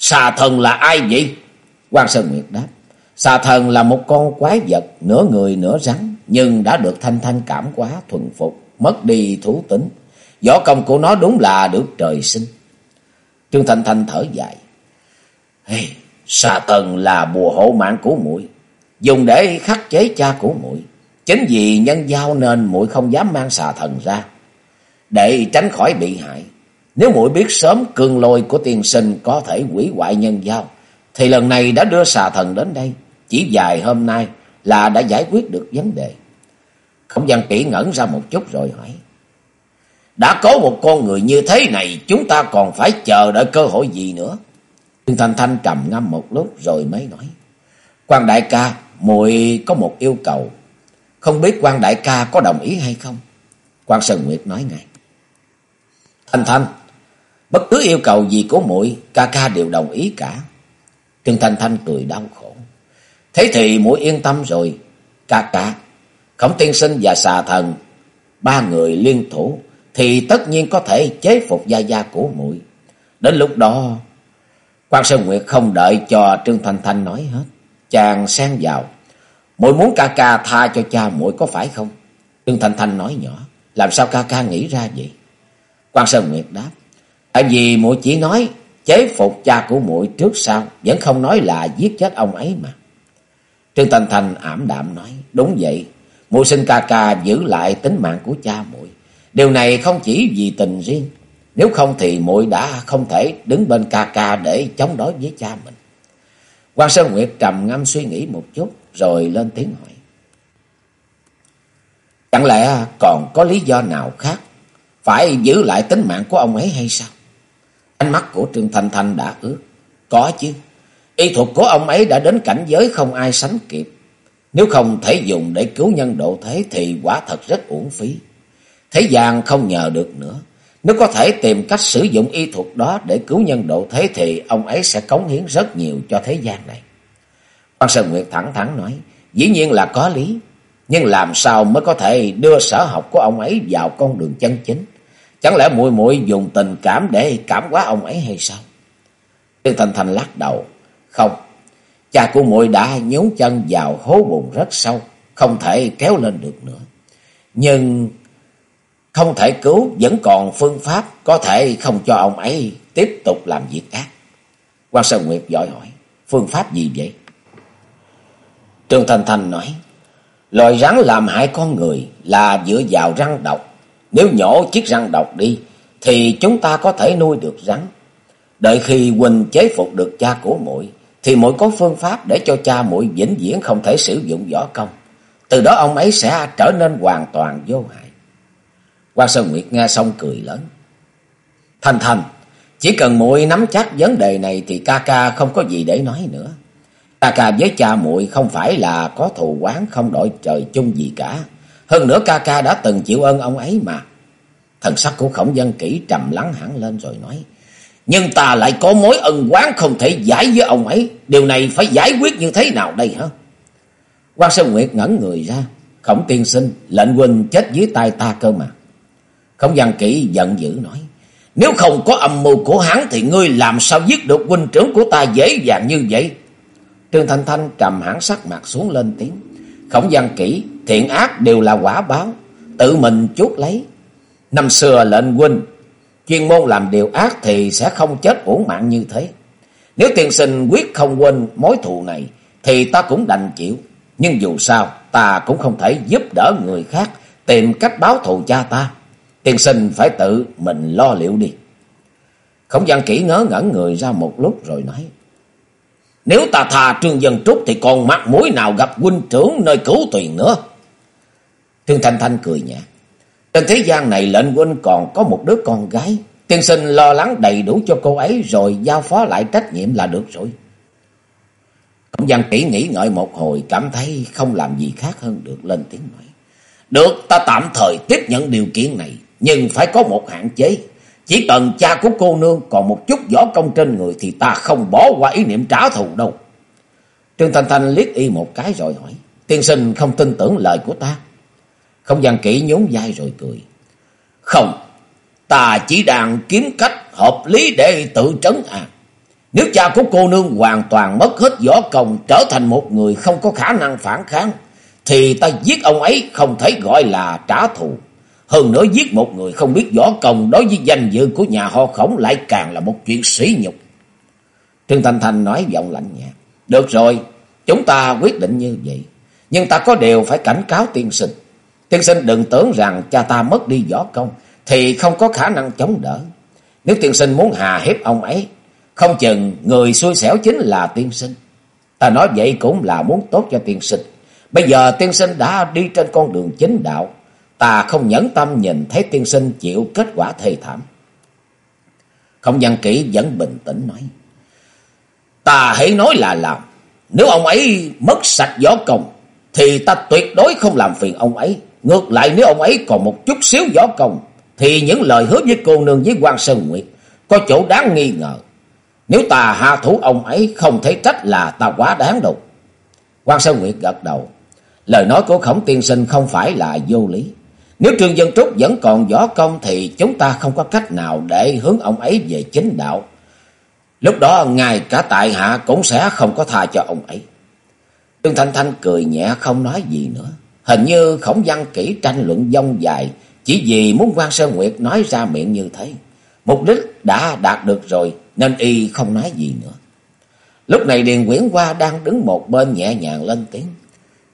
Xà thần là ai vậy? Quan Sơn Nguyệt đáp. Xà thần là một con quái vật, nửa người nửa rắn, nhưng đã được thanh thanh cảm quá thuần phục, mất đi thú tính. Võ công của nó đúng là được trời sinh. Trương Thanh Thanh thở dài. Hey, xà thần là bùa hộ mạng của muội dùng để khắc chế cha của muội Chính vì nhân giao nên muội không dám mang xà thần ra, để tránh khỏi bị hại. Nếu muội biết sớm cương lôi của tiên sinh có thể quỷ hoại nhân giao, thì lần này đã đưa xà thần đến đây, chỉ vài hôm nay là đã giải quyết được vấn đề. Không gian kỹ ngẩn ra một chút rồi hỏi. Đã có một con người như thế này, chúng ta còn phải chờ đợi cơ hội gì nữa? Trương Thanh Thanh trầm ngâm một lúc rồi mới nói. quan đại ca, muội có một yêu cầu. Không biết quan đại ca có đồng ý hay không? quan Sơn Nguyệt nói ngay. Thanh Thanh, bất cứ yêu cầu gì của muội ca ca đều đồng ý cả. Trương Thanh Thanh cười đau khổ. Thế thì muội yên tâm rồi, ca ca. Khổng tiên sinh và xà thần, ba người liên thủ, thì tất nhiên có thể chế phục gia gia của muội. Đến lúc đó, quan Sơn Nguyệt không đợi cho Trương Thanh Thanh nói hết. Chàng xen vào. muội muốn ca ca tha cho cha muội có phải không? Trương Thanh Thanh nói nhỏ. Làm sao ca ca nghĩ ra vậy? Quan Sơn Nguyệt đáp. Tại vì muội chỉ nói chế phục cha của muội trước sau, vẫn không nói là giết chết ông ấy mà. Trương Thanh Thành ảm đạm nói, đúng vậy, muội xin ca ca giữ lại tính mạng của cha muội. Điều này không chỉ vì tình riêng, nếu không thì muội đã không thể đứng bên ca ca để chống đối với cha mình. Quan Sơn Nguyệt trầm ngâm suy nghĩ một chút rồi lên tiếng hỏi. Chẳng lẽ còn có lý do nào khác phải giữ lại tính mạng của ông ấy hay sao? Ánh mắt của Trương Thanh Thanh đã ướt. Có chứ. Y thuật của ông ấy đã đến cảnh giới không ai sánh kịp. Nếu không thể dùng để cứu nhân độ thế thì quả thật rất uổng phí. Thế gian không nhờ được nữa. Nếu có thể tìm cách sử dụng y thuật đó để cứu nhân độ thế thì ông ấy sẽ cống hiến rất nhiều cho thế gian này. Quan Sơn Nguyệt thẳng thắn nói, dĩ nhiên là có lý, nhưng làm sao mới có thể đưa sở học của ông ấy vào con đường chân chính? Chẳng lẽ muội muội dùng tình cảm để cảm hóa ông ấy hay sao? Trương thành thành lắc đầu. Không, cha của muội đã nhún chân vào hố bùn rất sâu, không thể kéo lên được nữa. Nhưng không thể cứu, vẫn còn phương pháp có thể không cho ông ấy tiếp tục làm việc ác. Quan Sơn Nguyệt giỏi hỏi, phương pháp gì vậy? Trương thành thành nói, loài rắn làm hại con người là dựa vào răng độc nếu nhổ chiếc răng độc đi, thì chúng ta có thể nuôi được rắn. Đợi khi Quỳnh chế phục được cha của muội thì muội có phương pháp để cho cha muội vĩnh viễn không thể sử dụng võ công. Từ đó ông ấy sẽ trở nên hoàn toàn vô hại. Quan Sơn Nguyệt nghe xong cười lớn. Thành thành, chỉ cần muội nắm chắc vấn đề này thì ca ca không có gì để nói nữa. ca ca với cha muội không phải là có thù quán không đổi trời chung gì cả. Hơn nữa ca ca đã từng chịu ơn ông ấy mà. Thần sắc của khổng dân kỹ trầm lắng hẳn lên rồi nói. Nhưng ta lại có mối ân quán không thể giải với ông ấy. Điều này phải giải quyết như thế nào đây hả? quan Sơn Nguyệt ngẩn người ra. Khổng tiên sinh, lệnh huynh chết dưới tay ta cơ mà. Khổng văn kỹ giận dữ nói. Nếu không có âm mưu của hắn thì ngươi làm sao giết được huynh trưởng của ta dễ dàng như vậy? Trương Thanh Thanh trầm hẳn sắc mặt xuống lên tiếng. Khổng văn kỹ, thiện ác đều là quả báo. Tự mình chuốt lấy. Năm xưa lệnh huynh, chuyên môn làm điều ác thì sẽ không chết uổng mạng như thế. Nếu tiền sinh quyết không quên mối thù này, thì ta cũng đành chịu. Nhưng dù sao, ta cũng không thể giúp đỡ người khác tìm cách báo thù cha ta. Tiền sinh phải tự mình lo liệu đi. Khổng gian kỹ ngớ ngẩn người ra một lúc rồi nói. Nếu ta thà Trương Dân Trúc thì còn mặt mũi nào gặp huynh trưởng nơi cứu tuyền nữa. Trương Thanh Thanh cười nhẹ. Trên thế gian này lệnh huynh còn có một đứa con gái. Tiên sinh lo lắng đầy đủ cho cô ấy rồi giao phó lại trách nhiệm là được rồi. Cổng văn kỹ nghĩ ngợi một hồi, cảm thấy không làm gì khác hơn được lên tiếng nói. Được, ta tạm thời tiếp nhận điều kiện này, nhưng phải có một hạn chế. Chỉ cần cha của cô nương còn một chút võ công trên người thì ta không bỏ qua ý niệm trả thù đâu. Trương Thanh Thanh liếc y một cái rồi hỏi. Tiên sinh không tin tưởng lời của ta. Không gian kỹ nhún vai rồi cười. Không, ta chỉ đang kiếm cách hợp lý để tự trấn à. Nếu cha của cô nương hoàn toàn mất hết võ công trở thành một người không có khả năng phản kháng, thì ta giết ông ấy không thể gọi là trả thù. Hơn nữa giết một người không biết võ công đối với danh dự của nhà họ khổng lại càng là một chuyện sỉ nhục. Trương Thanh Thanh nói giọng lạnh nhạt. Được rồi, chúng ta quyết định như vậy. Nhưng ta có điều phải cảnh cáo tiên sinh. Tiên sinh đừng tưởng rằng cha ta mất đi võ công thì không có khả năng chống đỡ. Nếu tiên sinh muốn hà hiếp ông ấy, không chừng người xui xẻo chính là tiên sinh. Ta nói vậy cũng là muốn tốt cho tiên sinh. Bây giờ tiên sinh đã đi trên con đường chính đạo, ta không nhẫn tâm nhìn thấy tiên sinh chịu kết quả thê thảm. Không văn kỹ vẫn bình tĩnh nói. Ta hãy nói là làm. Nếu ông ấy mất sạch võ công, thì ta tuyệt đối không làm phiền ông ấy. Ngược lại nếu ông ấy còn một chút xíu võ công, thì những lời hứa với cô nương với quan Sơn Nguyệt có chỗ đáng nghi ngờ. Nếu ta hạ thủ ông ấy không thể trách là ta quá đáng đâu. quan Sơn Nguyệt gật đầu. Lời nói của khổng tiên sinh không phải là vô lý. Nếu Trương Dân Trúc vẫn còn võ công thì chúng ta không có cách nào để hướng ông ấy về chính đạo. Lúc đó ngài cả tại hạ cũng sẽ không có tha cho ông ấy. Trương Thanh Thanh cười nhẹ không nói gì nữa. Hình như khổng văn kỹ tranh luận dông dài chỉ vì muốn quan Sơn Nguyệt nói ra miệng như thế. Mục đích đã đạt được rồi nên y không nói gì nữa. Lúc này Điền Quyển Hoa đang đứng một bên nhẹ nhàng lên tiếng.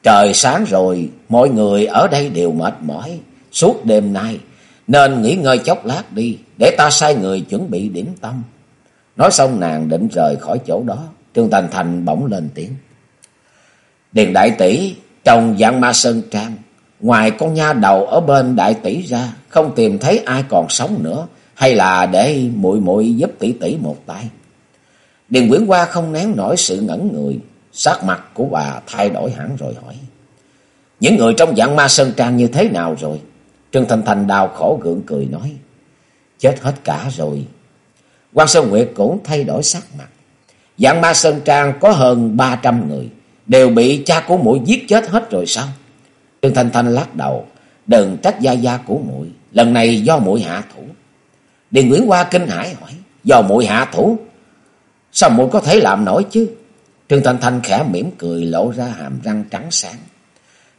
Trời sáng rồi, mọi người ở đây đều mệt mỏi suốt đêm nay, nên nghỉ ngơi chốc lát đi, để ta sai người chuẩn bị điểm tâm. Nói xong nàng định rời khỏi chỗ đó, Trương Thành Thành bỗng lên tiếng. Điền đại tỷ trong dạng ma sơn trang, ngoài con nha đầu ở bên đại tỷ ra, không tìm thấy ai còn sống nữa, hay là để muội muội giúp tỷ tỷ một tay. Điền Quyển Hoa không nén nổi sự ngẩn người, sắc mặt của bà thay đổi hẳn rồi hỏi. Những người trong dạng ma sơn trang như thế nào rồi? Trương thành thành đau khổ gượng cười nói. Chết hết cả rồi. quan Sơn Nguyệt cũng thay đổi sắc mặt. Dạng ma Sơn Trang có hơn 300 người. Đều bị cha của muội giết chết hết rồi sao? Trương Thanh Thanh lắc đầu. Đừng trách gia gia của muội Lần này do muội hạ thủ. Điền Nguyễn Hoa kinh hãi hỏi. Do muội hạ thủ? Sao muội có thể làm nổi chứ? Trương Thanh Thanh khẽ mỉm cười lộ ra hàm răng trắng sáng.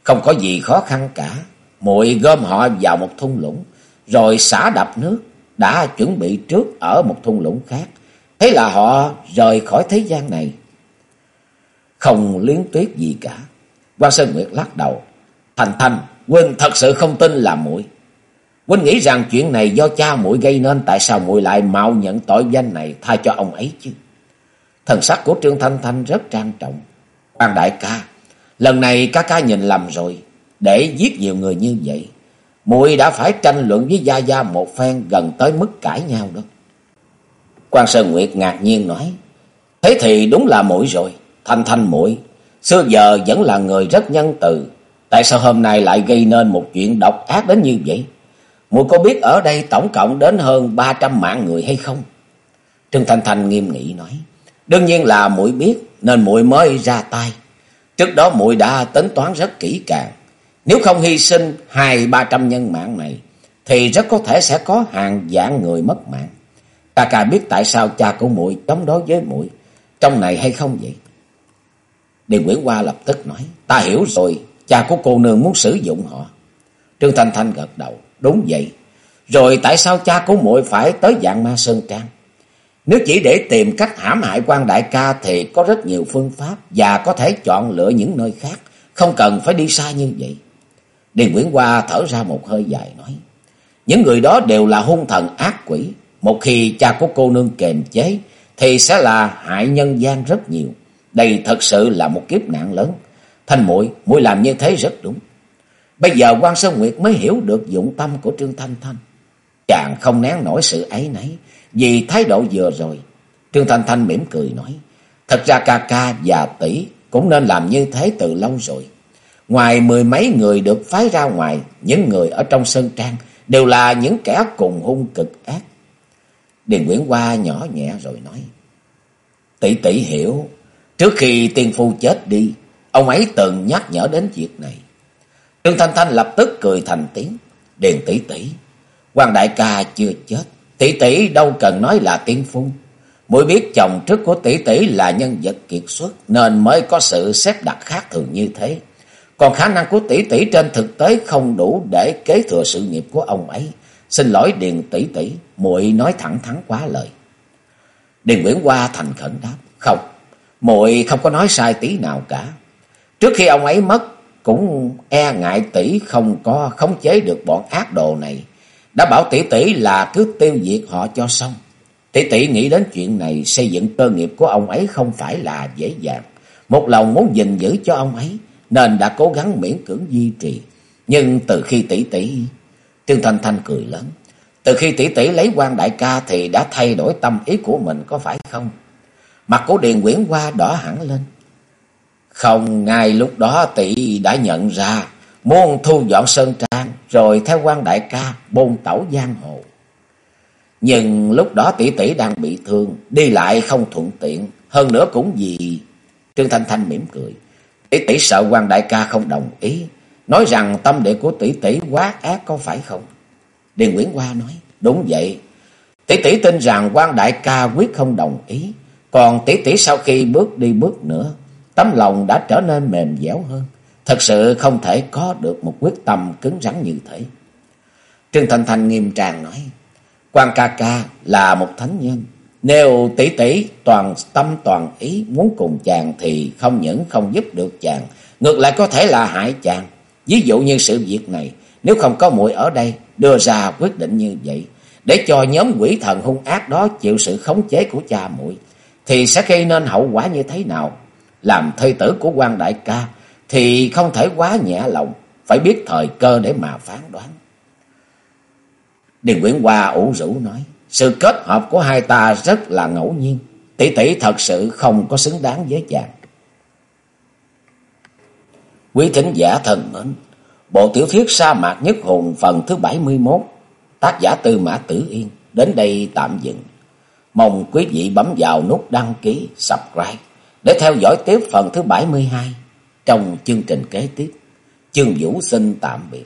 Không có gì khó khăn cả muội gom họ vào một thung lũng, rồi xả đập nước, đã chuẩn bị trước ở một thung lũng khác. Thế là họ rời khỏi thế gian này. Không liến tuyết gì cả. quan Sơn Nguyệt lắc đầu. Thành Thành, Huynh thật sự không tin là muội. Huynh nghĩ rằng chuyện này do cha muội gây nên, tại sao muội lại mạo nhận tội danh này thay cho ông ấy chứ? Thần sắc của Trương Thanh Thanh rất trang trọng. Quan đại ca, lần này ca ca nhìn lầm rồi để giết nhiều người như vậy, muội đã phải tranh luận với Gia Gia một phen gần tới mức cãi nhau đó. Quan Sơn Nguyệt ngạc nhiên nói, thế thì đúng là muội rồi, Thanh Thanh muội xưa giờ vẫn là người rất nhân từ, tại sao hôm nay lại gây nên một chuyện độc ác đến như vậy? Muội có biết ở đây tổng cộng đến hơn 300 mạng người hay không? Trương Thanh Thanh nghiêm nghị nói, đương nhiên là muội biết nên muội mới ra tay. Trước đó muội đã tính toán rất kỹ càng, nếu không hy sinh hai ba trăm nhân mạng này thì rất có thể sẽ có hàng vạn người mất mạng. Ta cả biết tại sao cha của muội chống đối với muội trong này hay không vậy? Điền Nguyễn Hoa lập tức nói, ta hiểu rồi, cha của cô nương muốn sử dụng họ. Trương Thanh Thanh gật đầu, đúng vậy. Rồi tại sao cha của muội phải tới dạng ma sơn trang? Nếu chỉ để tìm cách hãm hại quan đại ca thì có rất nhiều phương pháp và có thể chọn lựa những nơi khác, không cần phải đi xa như vậy. Điền Nguyễn Hoa thở ra một hơi dài nói, những người đó đều là hung thần ác quỷ, một khi cha của cô nương kềm chế thì sẽ là hại nhân gian rất nhiều. Đây thật sự là một kiếp nạn lớn. Thanh muội muội làm như thế rất đúng. Bây giờ quan Sơn Nguyệt mới hiểu được dụng tâm của Trương Thanh Thanh. Chàng không nén nổi sự ấy nấy vì thái độ vừa rồi. Trương Thanh Thanh mỉm cười nói, thật ra ca ca và tỷ cũng nên làm như thế từ lâu rồi. Ngoài mười mấy người được phái ra ngoài, những người ở trong sân trang đều là những kẻ cùng hung cực ác. Điền Nguyễn Hoa nhỏ nhẹ rồi nói, tỷ tỷ hiểu, trước khi tiên phu chết đi, ông ấy từng nhắc nhở đến việc này. Trương Thanh Thanh lập tức cười thành tiếng, Điền tỷ tỷ, quan đại ca chưa chết, tỷ tỷ đâu cần nói là tiên phu. Mỗi biết chồng trước của tỷ tỷ là nhân vật kiệt xuất nên mới có sự xếp đặt khác thường như thế. Còn khả năng của tỷ tỷ trên thực tế không đủ để kế thừa sự nghiệp của ông ấy. Xin lỗi Điền tỷ tỷ, muội nói thẳng thắn quá lời. Điền Nguyễn Hoa thành khẩn đáp, không, muội không có nói sai tí nào cả. Trước khi ông ấy mất, cũng e ngại tỷ không có khống chế được bọn ác đồ này. Đã bảo tỷ tỷ là cứ tiêu diệt họ cho xong. Tỷ tỷ nghĩ đến chuyện này xây dựng cơ nghiệp của ông ấy không phải là dễ dàng. Một lòng muốn gìn giữ cho ông ấy, nên đã cố gắng miễn cưỡng duy trì. Nhưng từ khi tỷ tỷ, Trương Thanh Thanh cười lớn, từ khi tỷ tỷ lấy quan đại ca thì đã thay đổi tâm ý của mình có phải không? Mặt của Điền Nguyễn Hoa đỏ hẳn lên. Không, ngay lúc đó tỷ đã nhận ra muốn thu dọn sơn trang rồi theo quan đại ca bôn tẩu giang hồ. Nhưng lúc đó tỷ tỷ đang bị thương, đi lại không thuận tiện, hơn nữa cũng vì Trương Thanh Thanh mỉm cười. Tỷ tỷ sợ quan đại ca không đồng ý, nói rằng tâm địa của tỷ tỷ quá ác có phải không? Điền Nguyễn Hoa nói, đúng vậy. Tỷ tỷ tin rằng quan đại ca quyết không đồng ý, còn tỷ tỷ sau khi bước đi bước nữa, tấm lòng đã trở nên mềm dẻo hơn. Thật sự không thể có được một quyết tâm cứng rắn như thế. Trương Thanh Thanh nghiêm trang nói, quan ca ca là một thánh nhân, nếu tỷ tỷ toàn tâm toàn ý muốn cùng chàng thì không những không giúp được chàng, ngược lại có thể là hại chàng. Ví dụ như sự việc này, nếu không có muội ở đây đưa ra quyết định như vậy, để cho nhóm quỷ thần hung ác đó chịu sự khống chế của cha muội thì sẽ gây nên hậu quả như thế nào? Làm thê tử của quan đại ca thì không thể quá nhẹ lòng, phải biết thời cơ để mà phán đoán. Điền Nguyễn Hoa ủ rũ nói. Sự kết hợp của hai ta rất là ngẫu nhiên. Tỷ tỷ thật sự không có xứng đáng với chàng. Quý thính giả thần mến, bộ tiểu thuyết sa mạc nhất hùng phần thứ 71, tác giả Tư Mã Tử Yên, đến đây tạm dừng. Mong quý vị bấm vào nút đăng ký, subscribe để theo dõi tiếp phần thứ 72 trong chương trình kế tiếp. Chương Vũ xin tạm biệt.